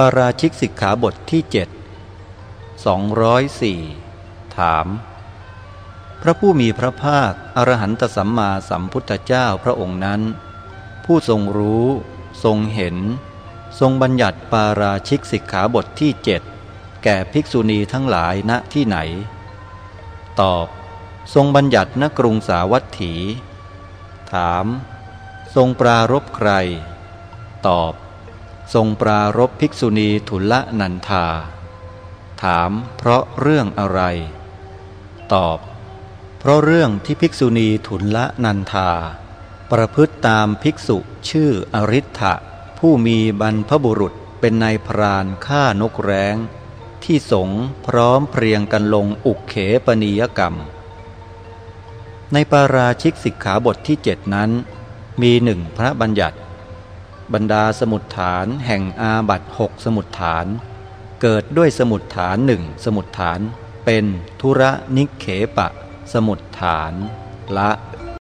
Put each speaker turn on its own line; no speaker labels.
ปาราชิกสิกขาบทที่เจ็ดสองร้อยสี่ถาม พระผู้มีพระภาค อรหันตสัมมาสัมพุทธเจ้าพระองค์นั้น ผู้ทรงรู้ ทรงเห็น ทรงบัญญัติปาราชิกสิกขาบทที่เจ็ดแก่ภิกษุณีทั้งหลายณที่ไหน ตอบ ทรงบัญญัติณกรุงสาวัตถี ถาม ทรงปรารบใคร ตอบ ทรงปรารบภิกษุณีทุลนันธา ถามเพราะเรื่องอะไร ตอบ เพราะเรื่องที่ภิกษุณีทุลนันธา ประพฤติตามภิกษุชื่ออริ t ะผู้มีบรรพบุรุษเป็นนายพรานฆ่านกแร้ง ที่สงพร้อมเพรียงกันลงอุกเขปนิยกรรม ในปาราชิกสิกขาบทที่เจ็ดนั้น มีหนึ่งพระบัญญัติ บรรดาสมุดฐานแห่งอาบัตหกสมุดฐาน เกิดด้วยสมุดฐานหนึ่งสมุดฐาน เป็นธุระนิเขปะ สมุดฐานละ